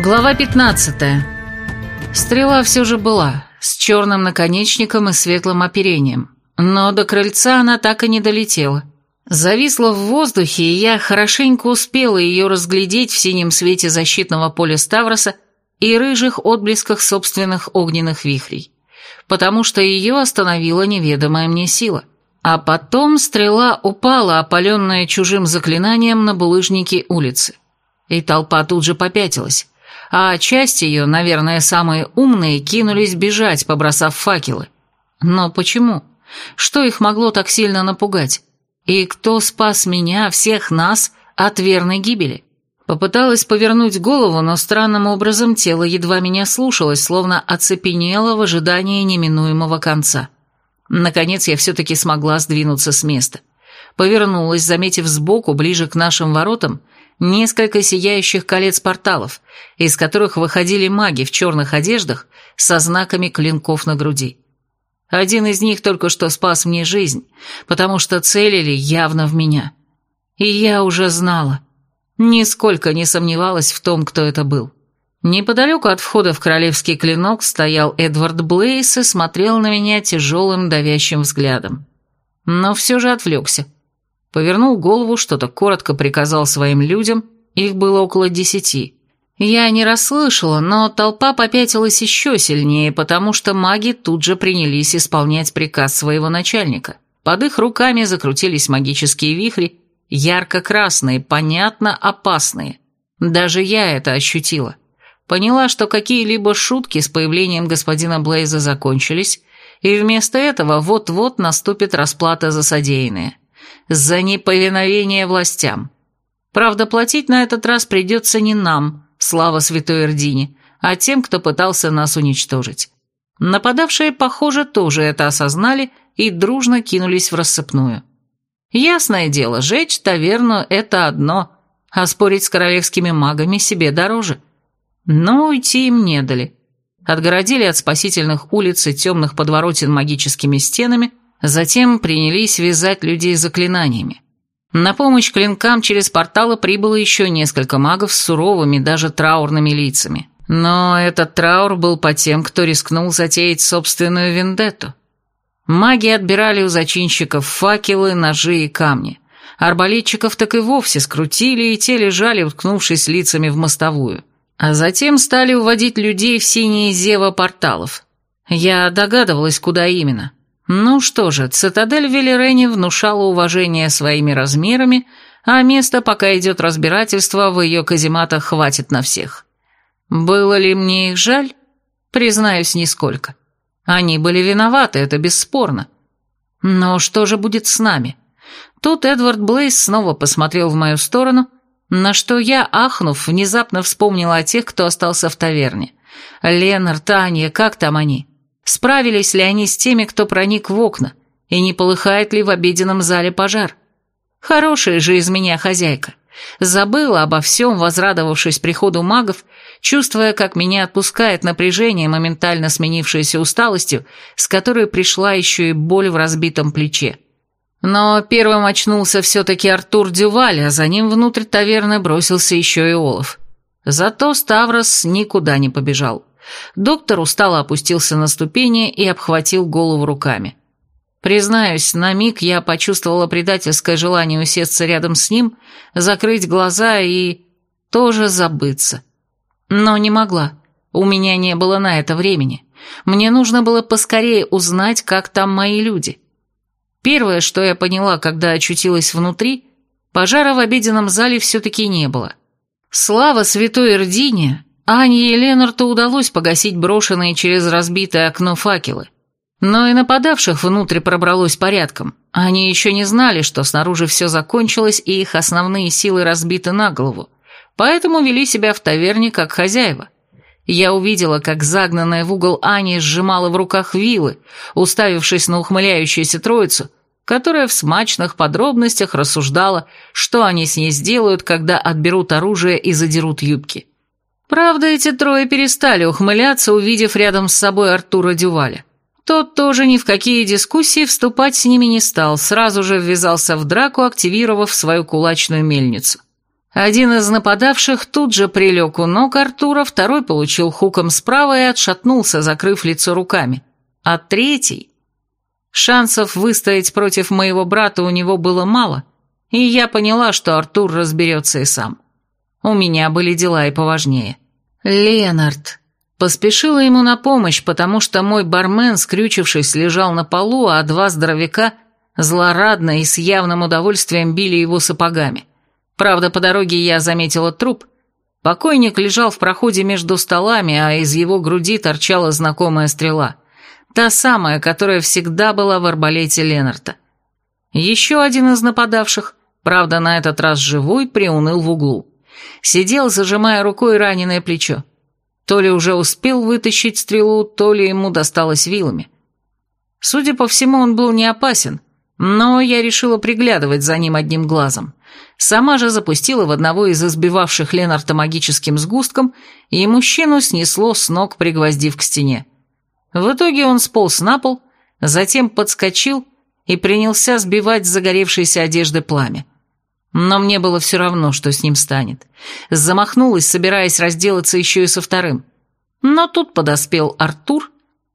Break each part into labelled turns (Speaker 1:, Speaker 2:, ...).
Speaker 1: Глава 15. Стрела все же была, с черным наконечником и светлым оперением, но до крыльца она так и не долетела. Зависла в воздухе, и я хорошенько успела ее разглядеть в синем свете защитного поля Ставроса и рыжих отблесках собственных огненных вихрей, потому что ее остановила неведомая мне сила. А потом стрела упала, опаленная чужим заклинанием на булыжнике улицы. И толпа тут же попятилась, а часть ее, наверное, самые умные, кинулись бежать, побросав факелы. Но почему? Что их могло так сильно напугать? И кто спас меня, всех нас, от верной гибели? Попыталась повернуть голову, но странным образом тело едва меня слушалось, словно оцепенело в ожидании неминуемого конца. Наконец я все-таки смогла сдвинуться с места. Повернулась, заметив сбоку, ближе к нашим воротам, несколько сияющих колец порталов, из которых выходили маги в черных одеждах со знаками клинков на груди. Один из них только что спас мне жизнь, потому что целили явно в меня. И я уже знала. Нисколько не сомневалась в том, кто это был. Неподалеку от входа в королевский клинок стоял Эдвард Блейс и смотрел на меня тяжелым давящим взглядом. Но все же отвлекся. Повернул голову, что-то коротко приказал своим людям, их было около десяти. Я не расслышала, но толпа попятилась еще сильнее, потому что маги тут же принялись исполнять приказ своего начальника. Под их руками закрутились магические вихри, ярко-красные, понятно опасные. Даже я это ощутила. Поняла, что какие-либо шутки с появлением господина Блейза закончились, и вместо этого вот-вот наступит расплата за содеянное за неповиновение властям. Правда, платить на этот раз придется не нам, слава святой Эрдине, а тем, кто пытался нас уничтожить. Нападавшие, похоже, тоже это осознали и дружно кинулись в рассыпную. Ясное дело, жечь таверну – это одно, а спорить с королевскими магами себе дороже. Но уйти им не дали. Отгородили от спасительных улиц и темных подворотен магическими стенами – Затем принялись вязать людей заклинаниями. На помощь клинкам через порталы прибыло еще несколько магов с суровыми, даже траурными лицами. Но этот траур был по тем, кто рискнул затеять собственную вендетту. Маги отбирали у зачинщиков факелы, ножи и камни. Арбалетчиков так и вовсе скрутили, и те лежали, уткнувшись лицами в мостовую. А затем стали уводить людей в синие зева порталов. Я догадывалась, куда именно. Ну что же, цитадель Велерени внушала уважение своими размерами, а место, пока идет разбирательство, в ее казематах хватит на всех. Было ли мне их жаль? Признаюсь, нисколько. Они были виноваты, это бесспорно. Но что же будет с нами? Тут Эдвард Блейс снова посмотрел в мою сторону, на что я, ахнув, внезапно вспомнила о тех, кто остался в таверне. Ленар, Таня, как там они? Справились ли они с теми, кто проник в окна, и не полыхает ли в обеденном зале пожар? Хорошая же из меня хозяйка. Забыла обо всем, возрадовавшись приходу магов, чувствуя, как меня отпускает напряжение, моментально сменившееся усталостью, с которой пришла еще и боль в разбитом плече. Но первым очнулся все-таки Артур Дюваль, а за ним внутрь таверны бросился еще и Олаф. Зато Ставрос никуда не побежал. Доктор устало опустился на ступени и обхватил голову руками. Признаюсь, на миг я почувствовала предательское желание усесться рядом с ним, закрыть глаза и... тоже забыться. Но не могла. У меня не было на это времени. Мне нужно было поскорее узнать, как там мои люди. Первое, что я поняла, когда очутилась внутри, пожара в обеденном зале все-таки не было. Слава святой Эрдине, Ане и Ленарту удалось погасить брошенные через разбитое окно факелы. Но и нападавших внутрь пробралось порядком. Они еще не знали, что снаружи все закончилось и их основные силы разбиты на голову, поэтому вели себя в таверне как хозяева. Я увидела, как загнанная в угол Ани сжимала в руках вилы, уставившись на ухмыляющуюся троицу, которая в смачных подробностях рассуждала, что они с ней сделают, когда отберут оружие и задерут юбки. Правда, эти трое перестали ухмыляться, увидев рядом с собой Артура Дюваля. Тот тоже ни в какие дискуссии вступать с ними не стал, сразу же ввязался в драку, активировав свою кулачную мельницу. Один из нападавших тут же прилег у ног Артура, второй получил хуком справа и отшатнулся, закрыв лицо руками. А третий... Шансов выстоять против моего брата у него было мало, и я поняла, что Артур разберется и сам. У меня были дела и поважнее. Ленард. Поспешила ему на помощь, потому что мой бармен, скрючившись, лежал на полу, а два здоровяка злорадно и с явным удовольствием били его сапогами. Правда, по дороге я заметила труп. Покойник лежал в проходе между столами, а из его груди торчала знакомая стрела. Та самая, которая всегда была в арбалете Ленарта. Еще один из нападавших, правда, на этот раз живой, приуныл в углу. Сидел, зажимая рукой раненое плечо. То ли уже успел вытащить стрелу, то ли ему досталось вилами. Судя по всему, он был не опасен, но я решила приглядывать за ним одним глазом. Сама же запустила в одного из избивавших Ленарта магическим сгустком, и мужчину снесло с ног, пригвоздив к стене. В итоге он сполз на пол, затем подскочил и принялся сбивать с загоревшейся одежды пламя. Но мне было все равно, что с ним станет. Замахнулась, собираясь разделаться еще и со вторым. Но тут подоспел Артур,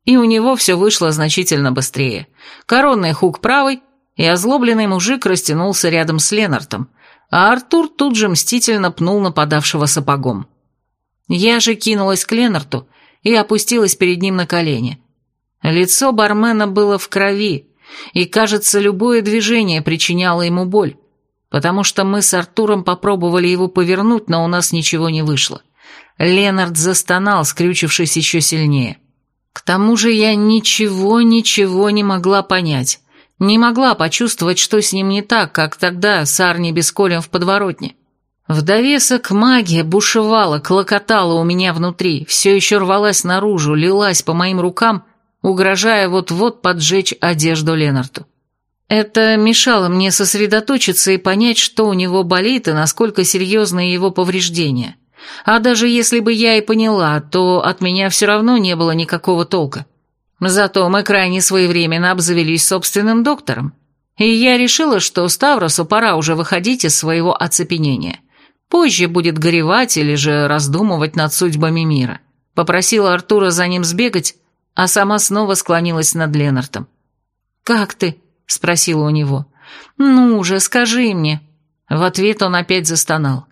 Speaker 1: и у него все вышло значительно быстрее. Коронный хук правой, и озлобленный мужик растянулся рядом с Ленартом, а Артур тут же мстительно пнул нападавшего сапогом. Я же кинулась к Ленарту и опустилась перед ним на колени. Лицо бармена было в крови, и, кажется, любое движение причиняло ему боль потому что мы с Артуром попробовали его повернуть, но у нас ничего не вышло. Ленард застонал, скрючившись еще сильнее. К тому же я ничего-ничего не могла понять. Не могла почувствовать, что с ним не так, как тогда с Арни Бесколем в подворотне. В довесок магия бушевала, клокотала у меня внутри, все еще рвалась наружу, лилась по моим рукам, угрожая вот-вот поджечь одежду Ленарту. Это мешало мне сосредоточиться и понять, что у него болит и насколько серьезны его повреждения. А даже если бы я и поняла, то от меня все равно не было никакого толка. Зато мы крайне своевременно обзавелись собственным доктором. И я решила, что Ставросу пора уже выходить из своего оцепенения. Позже будет горевать или же раздумывать над судьбами мира. Попросила Артура за ним сбегать, а сама снова склонилась над Ленартом. «Как ты?» — спросила у него. «Ну же, скажи мне». В ответ он опять застонал.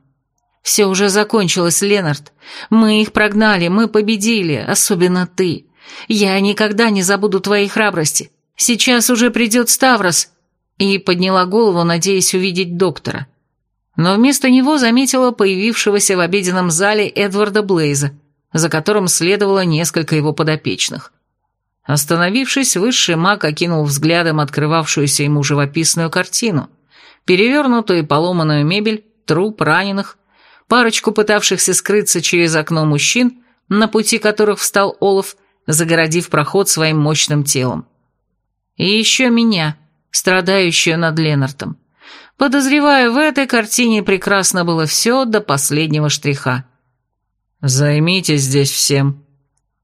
Speaker 1: «Все уже закончилось, Ленард. Мы их прогнали, мы победили, особенно ты. Я никогда не забуду твоей храбрости. Сейчас уже придет Ставрос». И подняла голову, надеясь увидеть доктора. Но вместо него заметила появившегося в обеденном зале Эдварда Блейза, за которым следовало несколько его подопечных. Остановившись, высший маг окинул взглядом открывавшуюся ему живописную картину, перевернутую и поломанную мебель, труп раненых, парочку пытавшихся скрыться через окно мужчин, на пути которых встал Олаф, загородив проход своим мощным телом. И еще меня, страдающую над Ленартом. Подозреваю, в этой картине прекрасно было все до последнего штриха. «Займитесь здесь всем»,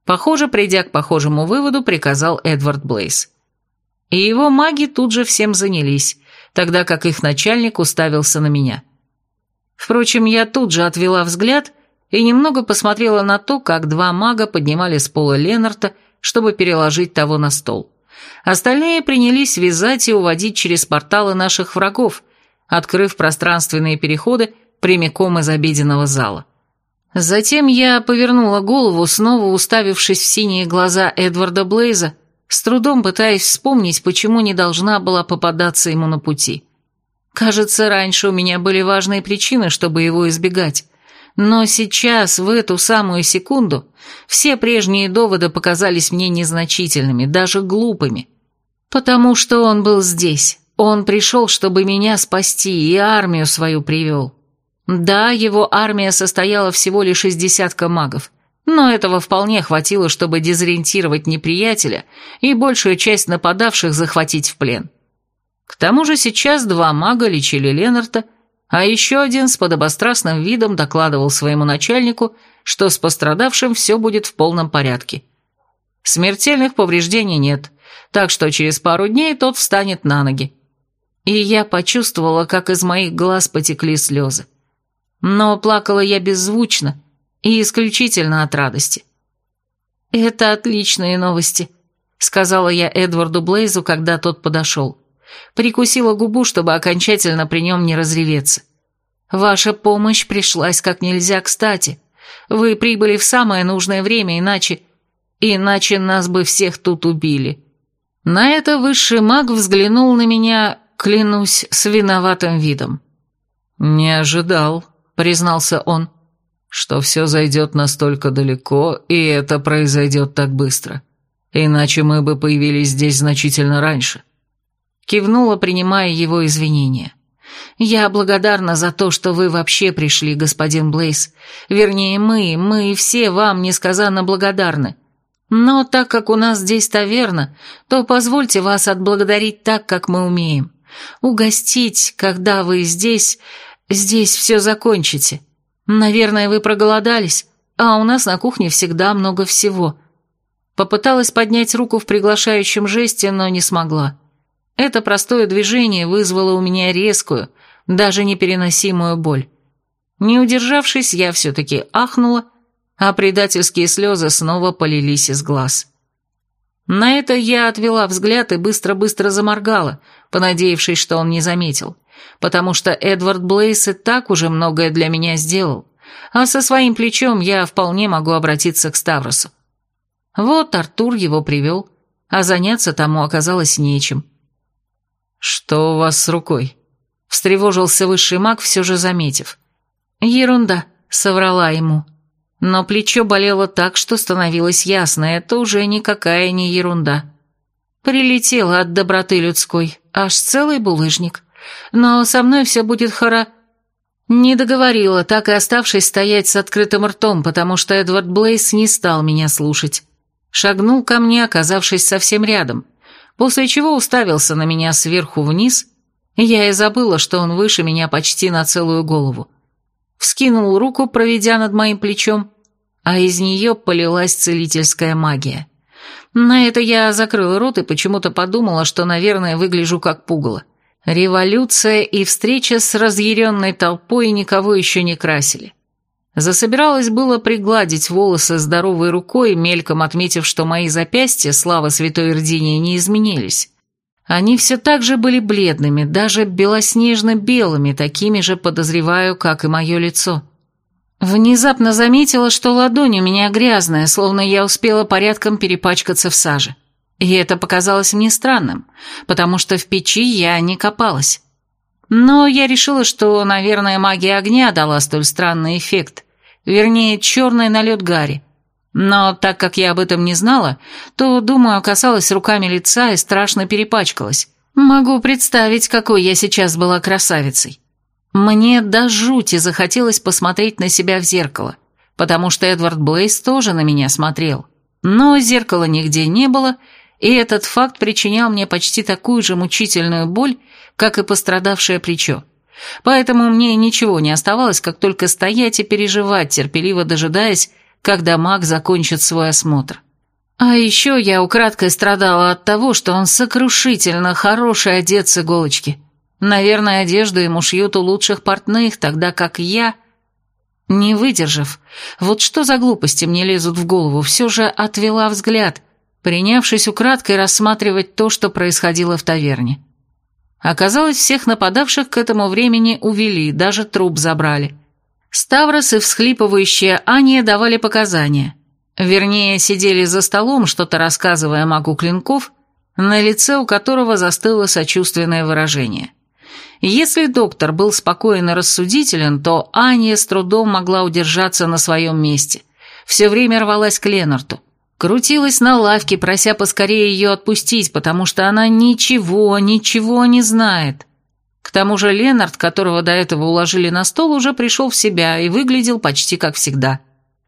Speaker 1: Похоже, придя к похожему выводу, приказал Эдвард Блейз. И его маги тут же всем занялись, тогда как их начальник уставился на меня. Впрочем, я тут же отвела взгляд и немного посмотрела на то, как два мага поднимали с пола Ленарта, чтобы переложить того на стол. Остальные принялись вязать и уводить через порталы наших врагов, открыв пространственные переходы прямиком из обеденного зала. Затем я повернула голову, снова уставившись в синие глаза Эдварда Блейза, с трудом пытаясь вспомнить, почему не должна была попадаться ему на пути. Кажется, раньше у меня были важные причины, чтобы его избегать. Но сейчас, в эту самую секунду, все прежние доводы показались мне незначительными, даже глупыми. Потому что он был здесь. Он пришел, чтобы меня спасти, и армию свою привел. Да, его армия состояла всего лишь из десятка магов, но этого вполне хватило, чтобы дезориентировать неприятеля и большую часть нападавших захватить в плен. К тому же сейчас два мага лечили Ленарта, а еще один с подобострастным видом докладывал своему начальнику, что с пострадавшим все будет в полном порядке. Смертельных повреждений нет, так что через пару дней тот встанет на ноги. И я почувствовала, как из моих глаз потекли слезы. Но плакала я беззвучно и исключительно от радости. «Это отличные новости», — сказала я Эдварду Блейзу, когда тот подошел. Прикусила губу, чтобы окончательно при нем не разреветься. «Ваша помощь пришлась как нельзя кстати. Вы прибыли в самое нужное время, иначе... Иначе нас бы всех тут убили». На это высший маг взглянул на меня, клянусь, с виноватым видом. «Не ожидал», — признался он, — «что все зайдет настолько далеко, и это произойдет так быстро. Иначе мы бы появились здесь значительно раньше». Кивнула, принимая его извинения. «Я благодарна за то, что вы вообще пришли, господин Блейз. Вернее, мы, мы все вам несказанно благодарны. Но так как у нас здесь таверна, то позвольте вас отблагодарить так, как мы умеем. Угостить, когда вы здесь, здесь все закончите. Наверное, вы проголодались, а у нас на кухне всегда много всего». Попыталась поднять руку в приглашающем жесте, но не смогла. Это простое движение вызвало у меня резкую, даже непереносимую боль. Не удержавшись, я все-таки ахнула, а предательские слезы снова полились из глаз. На это я отвела взгляд и быстро-быстро заморгала, понадеявшись, что он не заметил, потому что Эдвард Блейс и так уже многое для меня сделал, а со своим плечом я вполне могу обратиться к Ставросу. Вот Артур его привел, а заняться тому оказалось нечем. «Что у вас с рукой?» — встревожился высший маг, все же заметив. «Ерунда», — соврала ему. Но плечо болело так, что становилось ясно, это уже никакая не ерунда. Прилетела от доброты людской, аж целый булыжник. Но со мной все будет хоро... Не договорила, так и оставшись стоять с открытым ртом, потому что Эдвард Блейс не стал меня слушать. Шагнул ко мне, оказавшись совсем рядом, после чего уставился на меня сверху вниз, я и забыла, что он выше меня почти на целую голову вскинул руку, проведя над моим плечом, а из нее полилась целительская магия. На это я закрыла рот и почему-то подумала, что, наверное, выгляжу как пугало. Революция и встреча с разъяренной толпой никого еще не красили. Засобиралась было пригладить волосы здоровой рукой, мельком отметив, что мои запястья, слава святой Ирдине, не изменились. Они все так же были бледными, даже белоснежно-белыми, такими же, подозреваю, как и мое лицо. Внезапно заметила, что ладонь у меня грязная, словно я успела порядком перепачкаться в саже. И это показалось мне странным, потому что в печи я не копалась. Но я решила, что, наверное, магия огня дала столь странный эффект, вернее, черный налет гари. Но так как я об этом не знала, то, думаю, касалась руками лица и страшно перепачкалась. Могу представить, какой я сейчас была красавицей. Мне до жути захотелось посмотреть на себя в зеркало, потому что Эдвард Блейс тоже на меня смотрел. Но зеркала нигде не было, и этот факт причинял мне почти такую же мучительную боль, как и пострадавшее плечо. Поэтому мне ничего не оставалось, как только стоять и переживать, терпеливо дожидаясь, когда маг закончит свой осмотр. А еще я украдкой страдала от того, что он сокрушительно хороший одет с иголочки. Наверное, одежду ему шьют у лучших портных, тогда как я... Не выдержав, вот что за глупости мне лезут в голову, все же отвела взгляд, принявшись украдкой рассматривать то, что происходило в таверне. Оказалось, всех нападавших к этому времени увели, даже труп забрали. Ставрос и всхлипывающая Аня давали показания. Вернее, сидели за столом, что-то рассказывая магу клинков, на лице у которого застыло сочувственное выражение. Если доктор был спокоен и рассудителен, то Аня с трудом могла удержаться на своем месте. Все время рвалась к Ленарту. Крутилась на лавке, прося поскорее ее отпустить, потому что она ничего, ничего не знает. К тому же Ленард, которого до этого уложили на стол, уже пришел в себя и выглядел почти как всегда.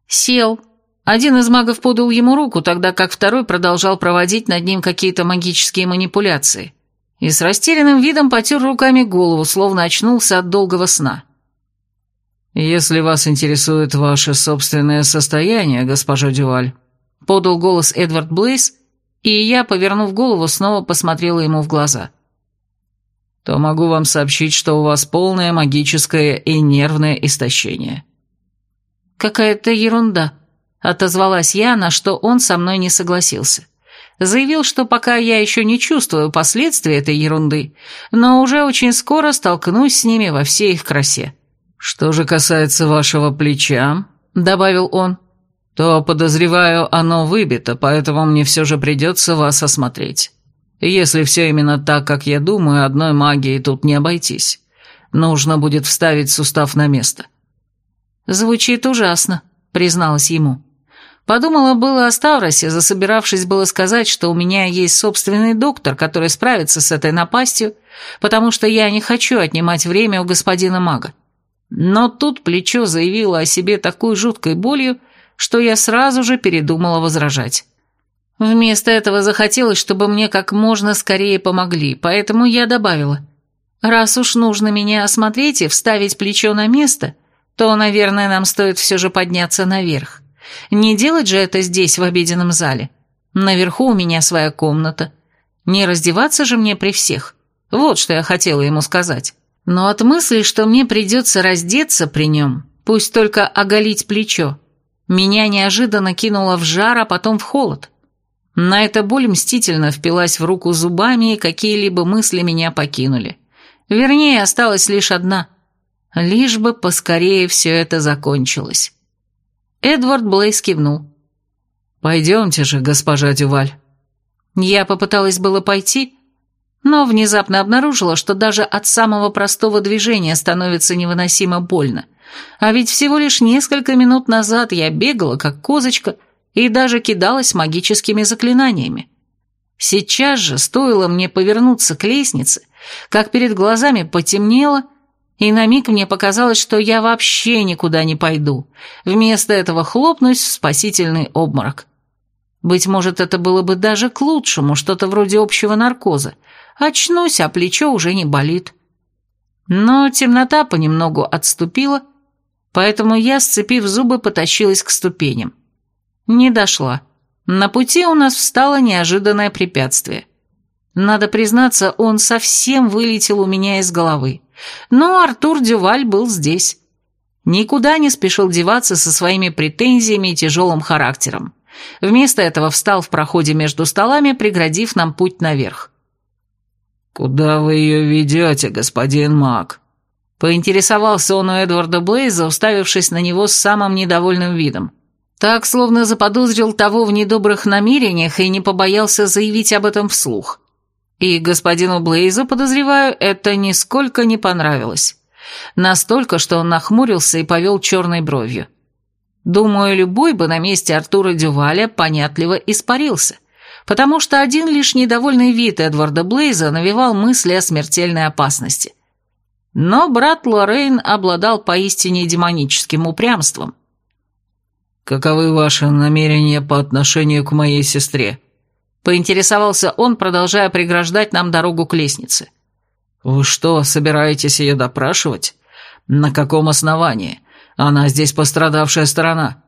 Speaker 1: Сел. Один из магов подал ему руку, тогда как второй продолжал проводить над ним какие-то магические манипуляции. И с растерянным видом потер руками голову, словно очнулся от долгого сна. «Если вас интересует ваше собственное состояние, госпожа Дюваль», подал голос Эдвард Блейс, и я, повернув голову, снова посмотрела ему в глаза –
Speaker 2: то могу вам сообщить, что у вас полное магическое и нервное истощение».
Speaker 1: «Какая-то ерунда», — отозвалась я, на что он со мной не согласился. Заявил, что пока я еще не чувствую последствий этой ерунды, но уже очень скоро столкнусь с ними во всей их красе.
Speaker 2: «Что же касается вашего плеча», — добавил он, — «то, подозреваю, оно выбито, поэтому мне все же придется вас осмотреть. Если все именно так, как я думаю, одной магией тут не обойтись. Нужно будет вставить сустав на место».
Speaker 1: «Звучит ужасно», — призналась ему. Подумала было о Ставросе, засобиравшись было сказать, что у меня есть собственный доктор, который справится с этой напастью, потому что я не хочу отнимать время у господина мага. Но тут плечо заявило о себе такой жуткой болью, что я сразу же передумала возражать. Вместо этого захотелось, чтобы мне как можно скорее помогли, поэтому я добавила. Раз уж нужно меня осмотреть и вставить плечо на место, то, наверное, нам стоит все же подняться наверх. Не делать же это здесь, в обеденном зале. Наверху у меня своя комната. Не раздеваться же мне при всех. Вот что я хотела ему сказать. Но от мысли, что мне придется раздеться при нем, пусть только оголить плечо, меня неожиданно кинуло в жар, а потом в холод. На это боль мстительно впилась в руку зубами, и какие-либо мысли меня покинули. Вернее, осталась лишь одна. Лишь бы поскорее все это закончилось. Эдвард Блейс кивнул.
Speaker 2: «Пойдемте же, госпожа Дюваль».
Speaker 1: Я попыталась было пойти, но внезапно обнаружила, что даже от самого простого движения становится невыносимо больно. А ведь всего лишь несколько минут назад я бегала, как козочка, и даже кидалась магическими заклинаниями. Сейчас же, стоило мне повернуться к лестнице, как перед глазами потемнело, и на миг мне показалось, что я вообще никуда не пойду. Вместо этого хлопнусь в спасительный обморок. Быть может, это было бы даже к лучшему, что-то вроде общего наркоза. Очнусь, а плечо уже не болит. Но темнота понемногу отступила, поэтому я, сцепив зубы, потащилась к ступеням. Не дошла. На пути у нас встало неожиданное препятствие. Надо признаться, он совсем вылетел у меня из головы. Но Артур Дюваль был здесь. Никуда не спешил деваться со своими претензиями и тяжелым характером. Вместо этого встал в проходе между столами, преградив нам путь наверх.
Speaker 2: «Куда вы ее ведете, господин маг?»
Speaker 1: Поинтересовался он у Эдварда Блейза, уставившись на него с самым недовольным видом. Так, словно заподозрил того в недобрых намерениях и не побоялся заявить об этом вслух. И господину Блейзу, подозреваю, это нисколько не понравилось. Настолько, что он нахмурился и повел черной бровью. Думаю, любой бы на месте Артура Дюваля понятливо испарился, потому что один лишь недовольный вид Эдварда Блейза навевал мысли о смертельной опасности. Но брат Лоррейн обладал поистине демоническим упрямством.
Speaker 2: «Каковы ваши намерения по отношению к моей сестре?»
Speaker 1: Поинтересовался он, продолжая преграждать нам дорогу к лестнице.
Speaker 2: «Вы что, собираетесь ее допрашивать? На каком основании? Она здесь пострадавшая сторона.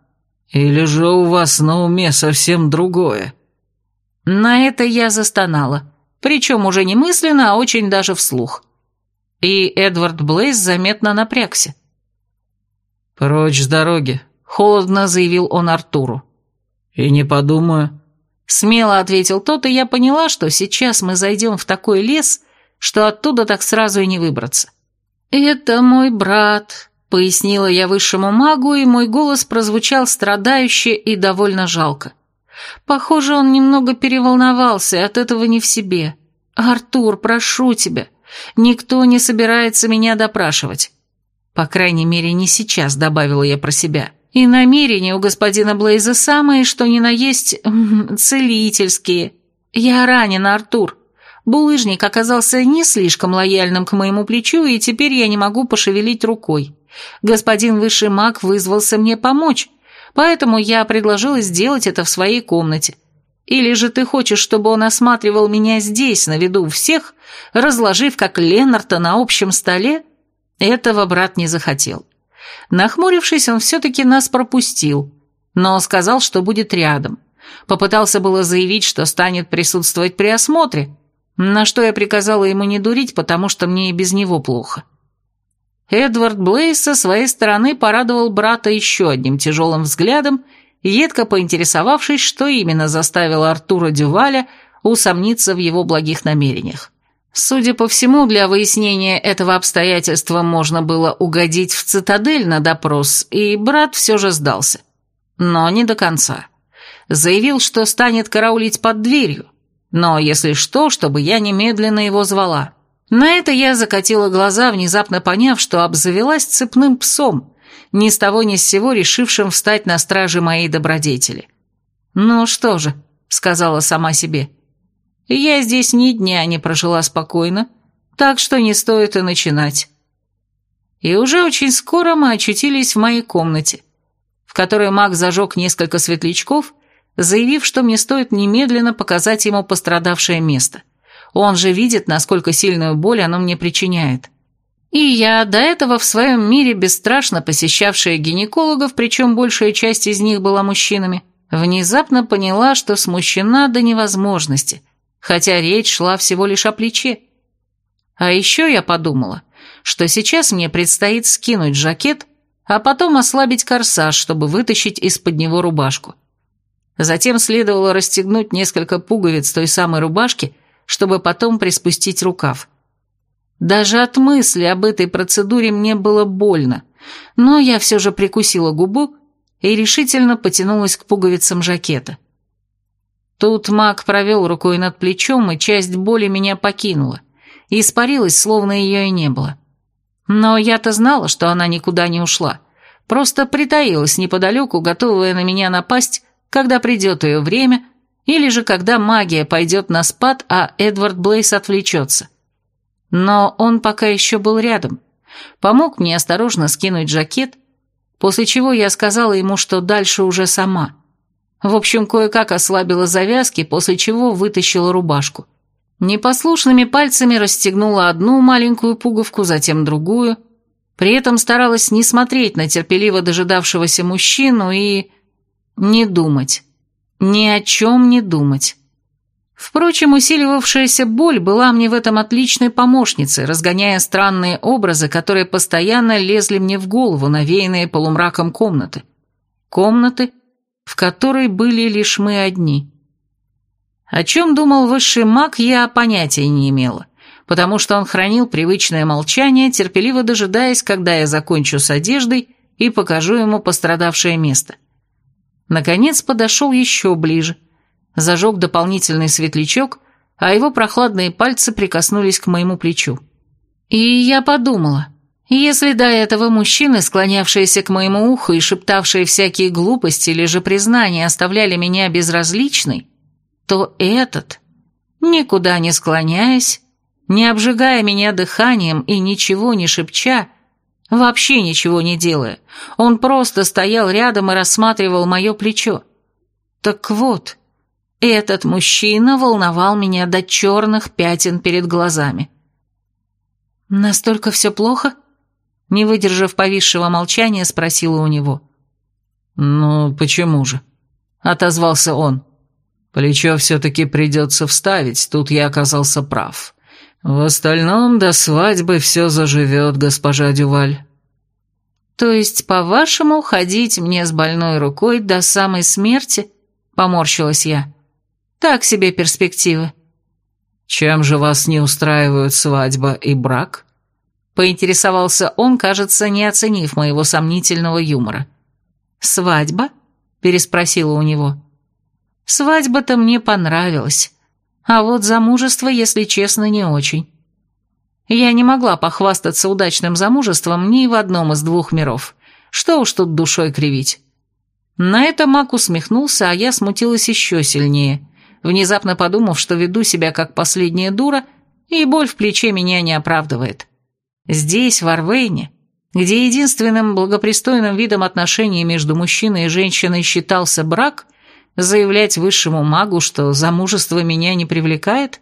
Speaker 2: Или же у вас на уме совсем другое?»
Speaker 1: На это я застонала, причем уже не мысленно, а очень даже вслух. И Эдвард Блейз заметно напрягся.
Speaker 2: «Прочь с дороги»,
Speaker 1: холодно заявил он Артуру.
Speaker 2: «И не подумаю».
Speaker 1: Смело ответил тот, и я поняла, что сейчас мы зайдем в такой лес, что оттуда так сразу и не выбраться. «Это мой брат», — пояснила я высшему магу, и мой голос прозвучал страдающе и довольно жалко. Похоже, он немного переволновался, и от этого не в себе. «Артур, прошу тебя, никто не собирается меня допрашивать». По крайней мере, не сейчас, добавила я про себя. И намерения у господина Блейза самые, что ни на есть, целительские. Я ранена, Артур. Булыжник оказался не слишком лояльным к моему плечу, и теперь я не могу пошевелить рукой. Господин высший маг вызвался мне помочь, поэтому я предложила сделать это в своей комнате. Или же ты хочешь, чтобы он осматривал меня здесь, на виду у всех, разложив, как Ленарта, на общем столе? Этого брат не захотел. Нахмурившись, он все-таки нас пропустил, но сказал, что будет рядом. Попытался было заявить, что станет присутствовать при осмотре, на что я приказала ему не дурить, потому что мне и без него плохо. Эдвард Блейс со своей стороны порадовал брата еще одним тяжелым взглядом, едко поинтересовавшись, что именно заставило Артура Дюваля усомниться в его благих намерениях. Судя по всему, для выяснения этого обстоятельства можно было угодить в цитадель на допрос, и брат все же сдался. Но не до конца. Заявил, что станет караулить под дверью, но, если что, чтобы я немедленно его звала. На это я закатила глаза, внезапно поняв, что обзавелась цепным псом, ни с того ни с сего решившим встать на страже моей добродетели. «Ну что же», — сказала сама себе, — «я здесь ни дня не прожила спокойно, так что не стоит и начинать». И уже очень скоро мы очутились в моей комнате, в которой маг зажег несколько светлячков, заявив, что мне стоит немедленно показать ему пострадавшее место. Он же видит, насколько сильную боль оно мне причиняет. И я, до этого в своем мире бесстрашно посещавшая гинекологов, причем большая часть из них была мужчинами, внезапно поняла, что смущена до невозможности, хотя речь шла всего лишь о плече. А еще я подумала, что сейчас мне предстоит скинуть жакет, а потом ослабить корсаж, чтобы вытащить из-под него рубашку. Затем следовало расстегнуть несколько пуговиц той самой рубашки, чтобы потом приспустить рукав. Даже от мысли об этой процедуре мне было больно, но я все же прикусила губу и решительно потянулась к пуговицам жакета. Тут маг провел рукой над плечом, и часть боли меня покинула, испарилась, словно ее и не было. Но я-то знала, что она никуда не ушла, просто притаилась неподалеку, готовая на меня напасть, когда придет ее время, или же когда магия пойдет на спад, а Эдвард Блейс отвлечется. Но он пока еще был рядом, помог мне осторожно скинуть жакет, после чего я сказала ему, что дальше уже сама. В общем, кое-как ослабила завязки, после чего вытащила рубашку. Непослушными пальцами расстегнула одну маленькую пуговку, затем другую, при этом старалась не смотреть на терпеливо дожидавшегося мужчину и... не думать. Ни о чем не думать. Впрочем, усиливавшаяся боль была мне в этом отличной помощницей, разгоняя странные образы, которые постоянно лезли мне в голову, навеянные полумраком комнаты. Комнаты, в которой были лишь мы одни. О чем думал высший маг, я понятия не имела, потому что он хранил привычное молчание, терпеливо дожидаясь, когда я закончу с одеждой и покажу ему пострадавшее место. Наконец подошел еще ближе, зажег дополнительный светлячок, а его прохладные пальцы прикоснулись к моему плечу. И я подумала, если до этого мужчины, склонявшиеся к моему уху и шептавшие всякие глупости или же признания, оставляли меня безразличной, то этот, никуда не склоняясь, не обжигая меня дыханием и ничего не шепча, Вообще ничего не делая. Он просто стоял рядом и рассматривал мое плечо. Так вот, этот мужчина волновал меня до черных пятен перед глазами. «Настолько все плохо?» Не выдержав повисшего молчания, спросила у него. «Ну, почему же?» — отозвался он. «Плечо все-таки придется вставить, тут я оказался прав. В остальном до свадьбы все заживет, госпожа Дюваль. То есть, по-вашему, ходить мне с больной рукой до самой смерти? Поморщилась я. Так себе перспективы. Чем же вас не устраивают свадьба и брак? Поинтересовался он, кажется, не оценив моего сомнительного юмора. «Свадьба?» – переспросила у него. «Свадьба-то мне понравилась. А вот замужество, если честно, не очень. Я не могла похвастаться удачным замужеством ни в одном из двух миров. Что уж тут душой кривить. На это Мак усмехнулся, а я смутилась еще сильнее, внезапно подумав, что веду себя как последняя дура, и боль в плече меня не оправдывает. Здесь, в Арвейне, где единственным благопристойным видом отношений между мужчиной и женщиной считался брак, заявлять высшему магу, что замужество меня не привлекает?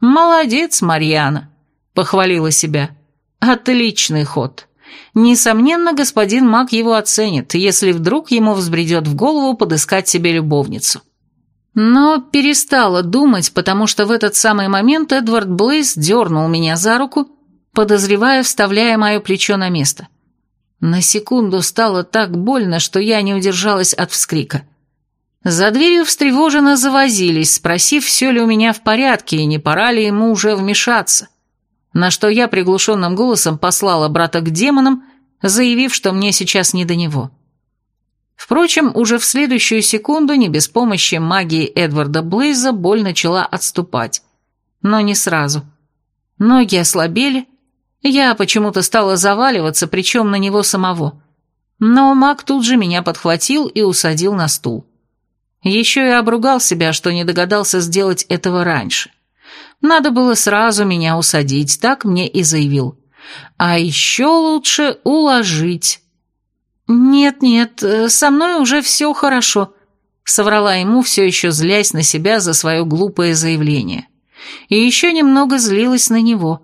Speaker 1: Молодец, Марьяна, похвалила себя. Отличный ход. Несомненно, господин маг его оценит, если вдруг ему взбредет в голову подыскать себе любовницу. Но перестала думать, потому что в этот самый момент Эдвард Блейз дернул меня за руку, подозревая, вставляя мое плечо на место. На секунду стало так больно, что я не удержалась от вскрика. За дверью встревоженно завозились, спросив, все ли у меня в порядке и не пора ли ему уже вмешаться. На что я приглушенным голосом послала брата к демонам, заявив, что мне сейчас не до него. Впрочем, уже в следующую секунду, не без помощи магии Эдварда Блейза, боль начала отступать. Но не сразу. Ноги ослабели, я почему-то стала заваливаться, причем на него самого. Но маг тут же меня подхватил и усадил на стул. Еще и обругал себя, что не догадался сделать этого раньше. Надо было сразу меня усадить, так мне и заявил. А еще лучше уложить. «Нет-нет, со мной уже все хорошо», — соврала ему, все еще злясь на себя за свое глупое заявление. И еще немного злилась на него.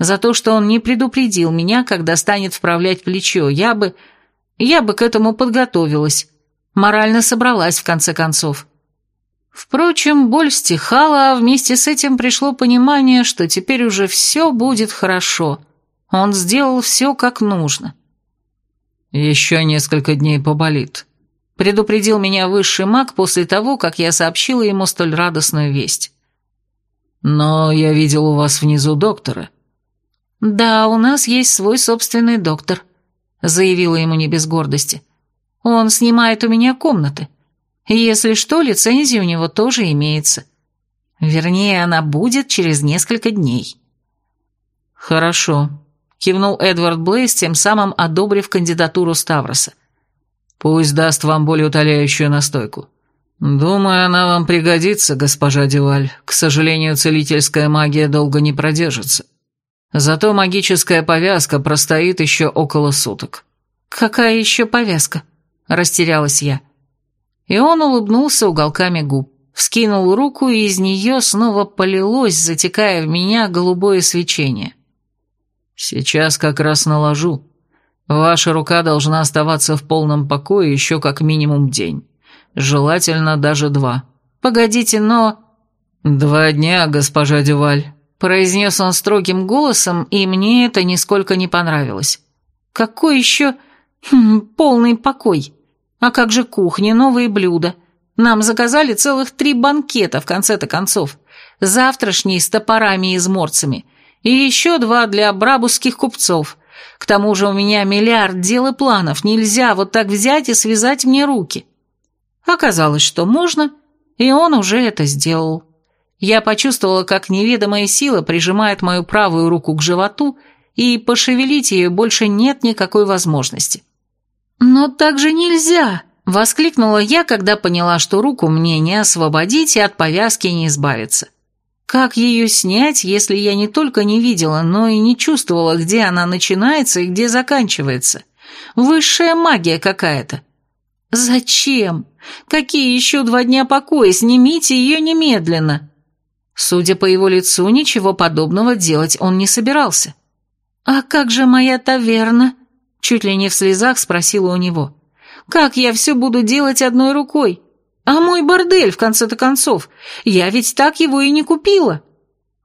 Speaker 1: За то, что он не предупредил меня, когда станет вправлять плечо. Я бы... Я бы к этому подготовилась. Морально собралась, в конце концов. Впрочем, боль стихала, а вместе с этим пришло понимание, что теперь уже все будет хорошо. Он сделал все как нужно.
Speaker 2: «Еще несколько дней поболит», — предупредил меня высший маг после того, как я сообщила ему столь радостную весть. «Но я видел у вас внизу доктора».
Speaker 1: «Да, у нас есть свой собственный доктор», — заявила ему не без гордости. «Он снимает у меня комнаты. Если что, лицензия у него тоже имеется. Вернее, она будет через несколько дней».
Speaker 2: «Хорошо», — кивнул Эдвард Блейс, тем самым одобрив кандидатуру Ставроса. «Пусть даст вам болеутоляющую настойку. Думаю, она вам пригодится, госпожа Дюваль. К сожалению, целительская магия долго не продержится». Зато магическая повязка простоит еще около суток.
Speaker 1: «Какая еще повязка?» – растерялась я. И он улыбнулся уголками губ, вскинул руку, и из нее снова полилось, затекая в меня голубое свечение.
Speaker 2: «Сейчас как раз наложу. Ваша рука должна оставаться в полном покое еще как минимум день. Желательно даже два.
Speaker 1: Погодите, но...»
Speaker 2: «Два дня, госпожа Дюваль»,
Speaker 1: произнес он строгим голосом, и мне это нисколько не понравилось. «Какой еще хм, полный покой? А как же кухня, новые блюда? Нам заказали целых три банкета в конце-то концов. Завтрашний с топорами и изморцами, и еще два для брабусских купцов. К тому же у меня миллиард дел и планов, нельзя вот так взять и связать мне руки». Оказалось, что можно, и он уже это сделал. Я почувствовала, как неведомая сила прижимает мою правую руку к животу, и пошевелить ее больше нет никакой возможности. «Но так же нельзя!» – воскликнула я, когда поняла, что руку мне не освободить и от повязки не избавиться. Как ее снять, если я не только не видела, но и не чувствовала, где она начинается и где заканчивается? Высшая магия какая-то. Зачем? Какие еще два дня покоя? Снимите ее немедленно. Судя по его лицу, ничего подобного делать он не собирался. «А как же моя таверна?» Чуть ли не в слезах спросила у него. «Как я все буду делать одной рукой? А мой бордель, в конце-то концов? Я ведь так его и не купила».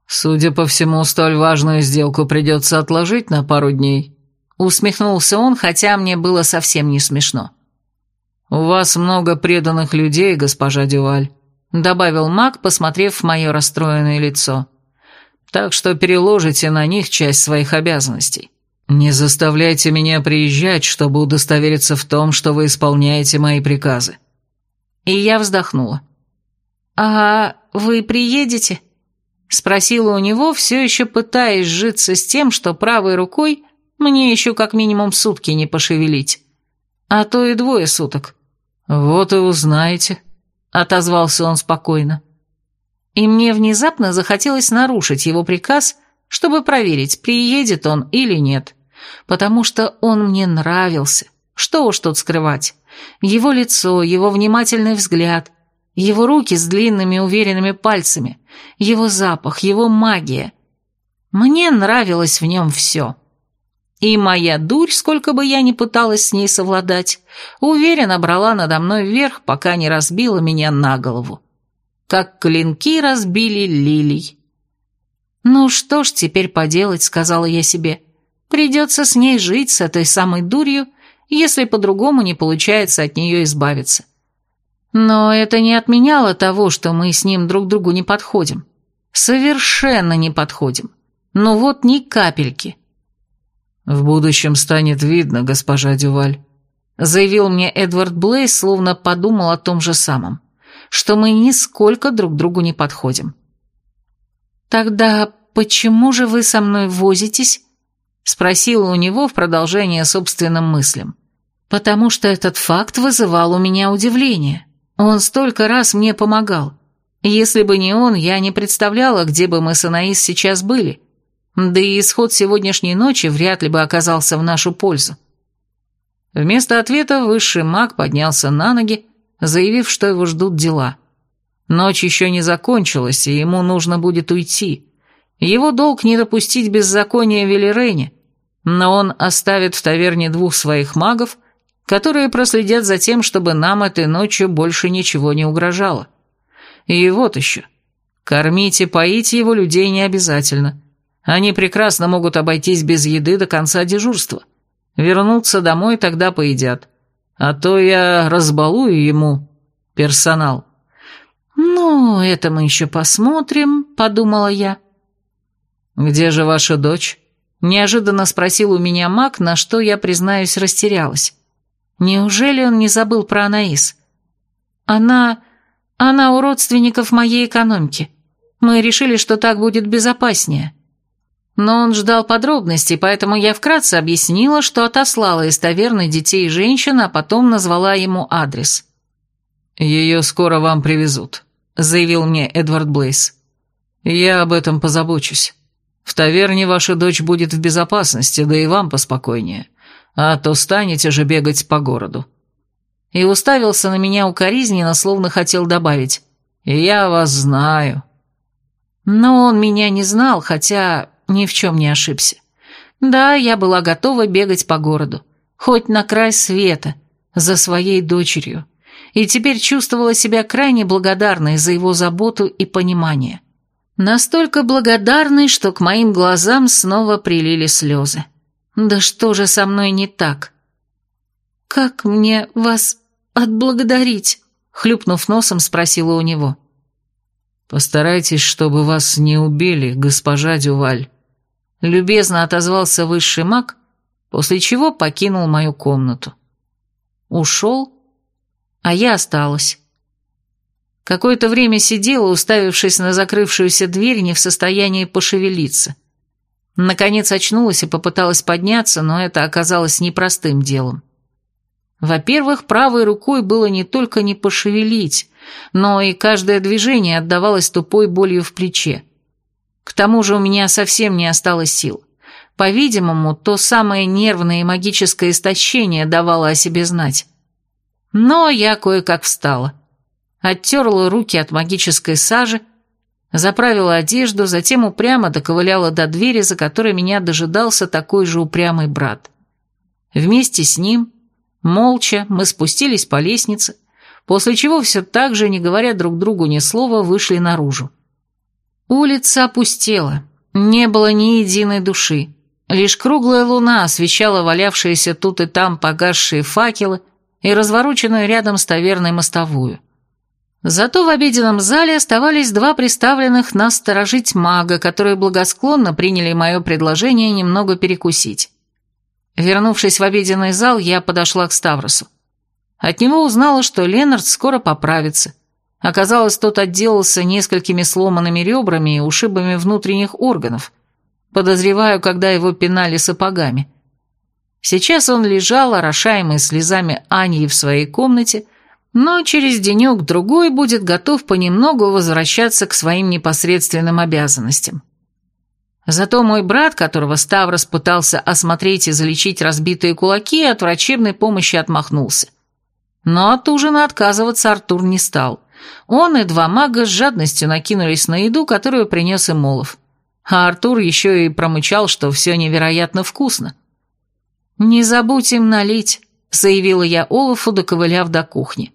Speaker 2: «Судя по всему, столь важную сделку придется отложить на пару дней», усмехнулся он, хотя мне было совсем не смешно. «У вас много преданных людей, госпожа Дюваль добавил маг, посмотрев в мое расстроенное лицо. «Так что переложите на них часть своих обязанностей. Не заставляйте меня приезжать, чтобы удостовериться в том, что вы исполняете мои приказы».
Speaker 1: И я вздохнула. «А вы приедете?» Спросила у него, все еще пытаясь сжиться с тем, что правой рукой мне еще как минимум сутки не пошевелить. А то и двое суток.
Speaker 2: «Вот и узнаете», отозвался он спокойно.
Speaker 1: И мне внезапно захотелось нарушить его приказ, чтобы проверить, приедет он или нет. Потому что он мне нравился. Что уж тут скрывать. Его лицо, его внимательный взгляд, его руки с длинными уверенными пальцами, его запах, его магия. Мне нравилось в нем все. И моя дурь, сколько бы я ни пыталась с ней совладать, уверенно брала надо мной вверх, пока не разбила меня на голову. как клинки разбили лилий. «Ну что ж теперь поделать», — сказала я себе. «Придется с ней жить, с этой самой дурью, если по-другому не получается от нее избавиться». Но это не отменяло того, что мы с ним друг другу не подходим. Совершенно не подходим. Ну вот ни капельки.
Speaker 2: «В будущем станет видно, госпожа Дюваль», — заявил мне Эдвард Блейс, словно подумал о том же самом, что мы нисколько друг другу не подходим.
Speaker 1: «Тогда почему же вы со мной возитесь?» — спросила у него в продолжение собственным мыслям. «Потому что этот факт вызывал у меня удивление. Он столько раз мне помогал. Если бы не он, я не представляла, где бы мы с Анаис сейчас были. Да и исход сегодняшней ночи вряд ли бы оказался в нашу пользу. Вместо ответа высший маг поднялся на ноги, заявив, что его ждут дела. Ночь еще не закончилась, и ему нужно будет уйти. Его долг не допустить беззакония Велерене, но он оставит в таверне двух своих магов которые проследят за тем, чтобы нам этой ночью больше ничего не угрожало. И вот еще. Кормить и поить его людей не обязательно. Они прекрасно могут обойтись без еды до конца дежурства. Вернуться домой тогда поедят. А то я разбалую ему персонал. «Ну, это мы еще посмотрим», — подумала я. «Где же ваша дочь?» — неожиданно спросил у меня маг, на что я, признаюсь, растерялась. Неужели он не забыл про Анаис? Она... она у родственников моей экономки. Мы решили, что так будет безопаснее. Но он ждал подробностей, поэтому я вкратце объяснила, что отослала из таверны детей и женщин, а потом назвала ему адрес. «Ее скоро вам привезут», — заявил мне Эдвард Блейс. «Я об этом позабочусь. В таверне ваша дочь будет в безопасности, да и вам поспокойнее а то станете же бегать по городу». И уставился на меня укоризненно, словно хотел добавить «Я вас знаю». Но он меня не знал, хотя ни в чем не ошибся. Да, я была готова бегать по городу, хоть на край света, за своей дочерью, и теперь чувствовала себя крайне благодарной за его заботу и понимание. Настолько благодарной, что к моим глазам снова прилили слезы. Да что же со мной не так? Как мне вас отблагодарить? Хлюпнув носом, спросила у него. Постарайтесь, чтобы вас не убили, госпожа Дюваль. Любезно отозвался высший маг, после чего покинул мою комнату. Ушел, а я осталась. Какое-то время сидела, уставившись на закрывшуюся дверь, не в состоянии пошевелиться. Наконец очнулась и попыталась подняться, но это оказалось непростым делом. Во-первых, правой рукой было не только не пошевелить, но и каждое движение отдавалось тупой болью в плече. К тому же у меня совсем не осталось сил. По-видимому, то самое нервное и магическое истощение давало о себе знать. Но я кое-как встала. Оттерла руки от магической сажи, Заправила одежду, затем упрямо доковыляла до двери, за которой меня дожидался такой же упрямый брат. Вместе с ним, молча, мы спустились по лестнице, после чего все так же, не говоря друг другу ни слова, вышли наружу. Улица опустела, не было ни единой души. Лишь круглая луна освещала валявшиеся тут и там погасшие факелы и развороченную рядом с таверной мостовую. Зато в обеденном зале оставались два представленных нас сторожить мага, которые благосклонно приняли мое предложение немного перекусить. Вернувшись в обеденный зал, я подошла к Ставросу. От него узнала, что Ленард скоро поправится. Оказалось, тот отделался несколькими сломанными ребрами и ушибами внутренних органов. Подозреваю, когда его пинали сапогами. Сейчас он лежал, орошаемый слезами Аньи в своей комнате, но через денек-другой будет готов понемногу возвращаться к своим непосредственным обязанностям. Зато мой брат, которого Ставрос пытался осмотреть и залечить разбитые кулаки, от врачебной помощи отмахнулся. Но от ужина отказываться Артур не стал. Он и два мага с жадностью накинулись на еду, которую принес им Молов. А Артур еще и промычал, что все невероятно вкусно. «Не забудь им налить», — заявила я Олафу, доковыляв до кухни.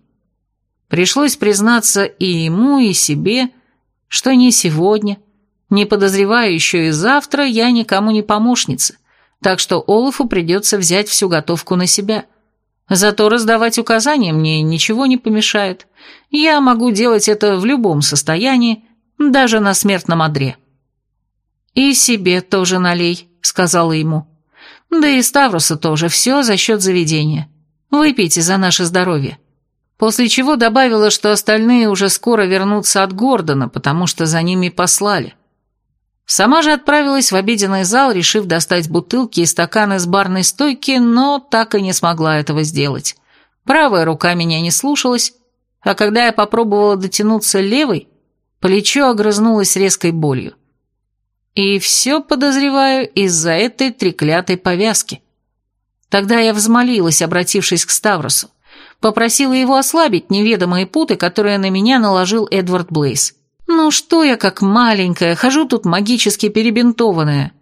Speaker 1: Пришлось признаться и ему, и себе, что ни сегодня, не подозревая еще и завтра, я никому не помощница, так что Олафу придется взять всю готовку на себя. Зато раздавать указания мне ничего не помешает. Я могу делать это в любом состоянии, даже на смертном одре. «И себе тоже налей», — сказала ему. «Да и Ставроса тоже, все за счет заведения. Выпейте за наше здоровье». После чего добавила, что остальные уже скоро вернутся от Гордона, потому что за ними послали. Сама же отправилась в обеденный зал, решив достать бутылки и стаканы с барной стойки, но так и не смогла этого сделать. Правая рука меня не слушалась, а когда я попробовала дотянуться левой, плечо огрызнулось резкой болью. И все, подозреваю, из-за этой треклятой повязки. Тогда я взмолилась, обратившись к Ставросу. Попросила его ослабить неведомые путы, которые на меня наложил Эдвард Блейз. Ну что я как маленькая, хожу тут магически перебинтованная.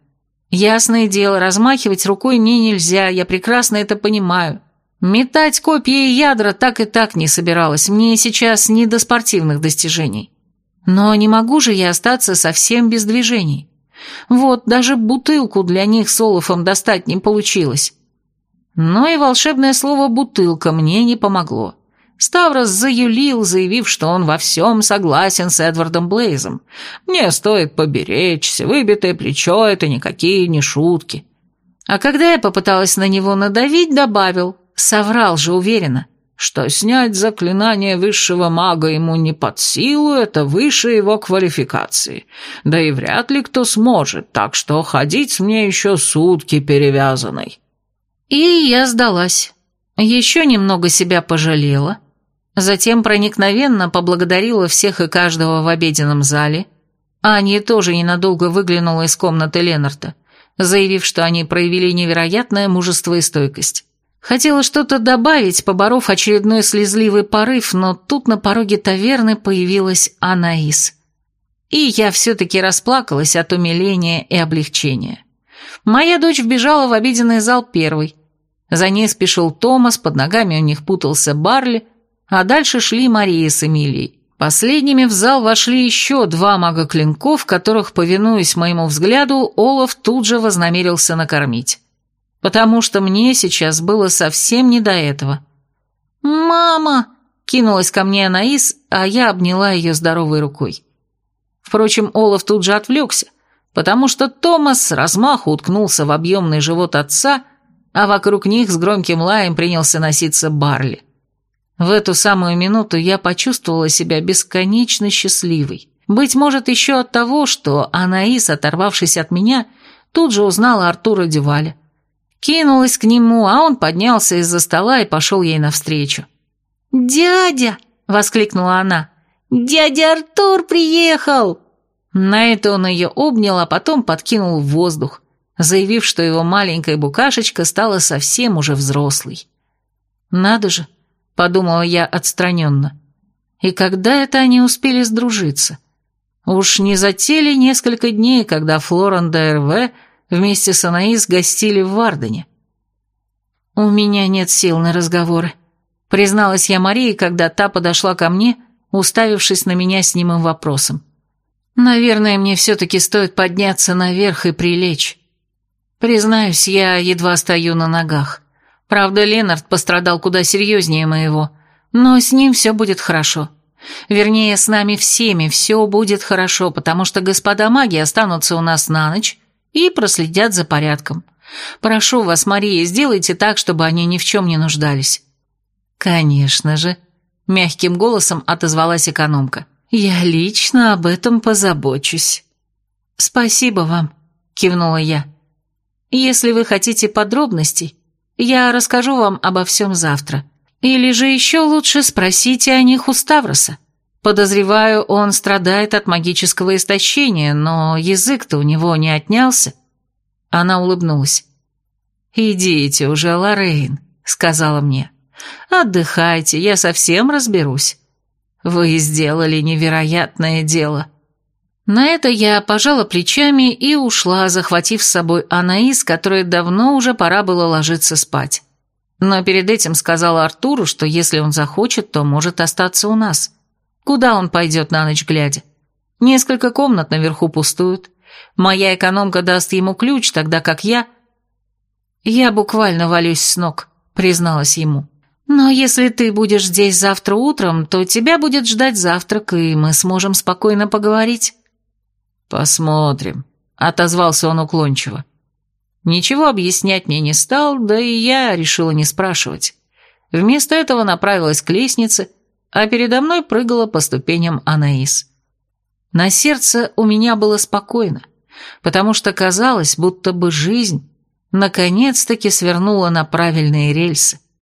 Speaker 1: Ясное дело, размахивать рукой мне нельзя, я прекрасно это понимаю. Метать копья и ядра так и так не собиралась, мне сейчас не до спортивных достижений. Но не могу же я остаться совсем без движений. Вот, даже бутылку для них с Олафом достать не получилось. Но и волшебное слово «бутылка» мне не помогло. Ставрос заюлил, заявив, что он во всем согласен с Эдвардом Блейзом. «Мне стоит поберечься, выбитое плечо — это никакие не шутки». А когда я попыталась на него надавить, добавил, соврал же уверенно, что снять заклинание высшего мага ему не под силу, это выше его квалификации. Да и вряд ли кто сможет, так что ходить мне еще сутки перевязанной. И я сдалась. Еще немного себя пожалела. Затем проникновенно поблагодарила всех и каждого в обеденном зале. Аня тоже ненадолго выглянула из комнаты Ленарта, заявив, что они проявили невероятное мужество и стойкость. Хотела что-то добавить, поборов очередной слезливый порыв, но тут на пороге таверны появилась Анаис. И я все-таки расплакалась от умиления и облегчения. Моя дочь вбежала в обеденный зал первой, за ней спешил Томас, под ногами у них путался Барли, а дальше шли Мария с Эмилией. Последними в зал вошли еще два мага клинков, которых, повинуясь моему взгляду, Олаф тут же вознамерился накормить. Потому что мне сейчас было совсем не до этого. «Мама!» — кинулась ко мне Анаис, а я обняла ее здоровой рукой. Впрочем, Олаф тут же отвлекся, потому что Томас с размаху уткнулся в объемный живот отца а вокруг них с громким лаем принялся носиться Барли. В эту самую минуту я почувствовала себя бесконечно счастливой. Быть может, еще от того, что Анаис, оторвавшись от меня, тут же узнала Артура Дюваля. Кинулась к нему, а он поднялся из-за стола и пошел ей навстречу. «Дядя!» — воскликнула она. «Дядя Артур приехал!» На это он ее обнял, а потом подкинул в воздух заявив, что его маленькая букашечка стала совсем уже взрослой. «Надо же», — подумала я отстраненно, — «и когда это они успели сдружиться? Уж не затели несколько дней, когда Флорен ДРВ вместе с Анаис гостили в Вардене?» «У меня нет сил на разговоры», — призналась я Марии, когда та подошла ко мне, уставившись на меня с немым вопросом. «Наверное, мне все-таки стоит подняться наверх и прилечь». Признаюсь, я едва стою на ногах. Правда, Ленард пострадал куда серьезнее моего, но с ним все будет хорошо. Вернее, с нами всеми все будет хорошо, потому что господа маги останутся у нас на ночь и проследят за порядком. Прошу вас, Мария, сделайте так, чтобы они ни в чем не нуждались». «Конечно же», — мягким голосом отозвалась экономка. «Я лично об этом позабочусь». «Спасибо вам», — кивнула я. Если вы хотите подробностей, я расскажу вам обо всем завтра. Или же еще лучше спросите о них у Ставроса. Подозреваю, он страдает от магического истощения, но язык-то у него не отнялся». Она улыбнулась. «Идите уже, Лоррейн», — сказала мне. «Отдыхайте, я совсем разберусь. Вы сделали невероятное дело». На это я пожала плечами и ушла, захватив с собой Анаис, которой давно уже пора было ложиться спать. Но перед этим сказала Артуру, что если он захочет, то может остаться у нас. Куда он пойдет на ночь глядя? Несколько комнат наверху пустуют. Моя экономка даст ему ключ, тогда как я... Я буквально валюсь с ног, призналась ему. Но если ты будешь здесь завтра утром, то тебя будет ждать завтрак, и мы сможем спокойно поговорить.
Speaker 2: Посмотрим, отозвался он уклончиво.
Speaker 1: Ничего объяснять мне не стал, да и я решила не спрашивать. Вместо этого направилась к лестнице, а передо мной прыгала по ступеням Анаис. На сердце у меня было спокойно, потому что казалось, будто бы жизнь наконец-таки свернула на правильные рельсы.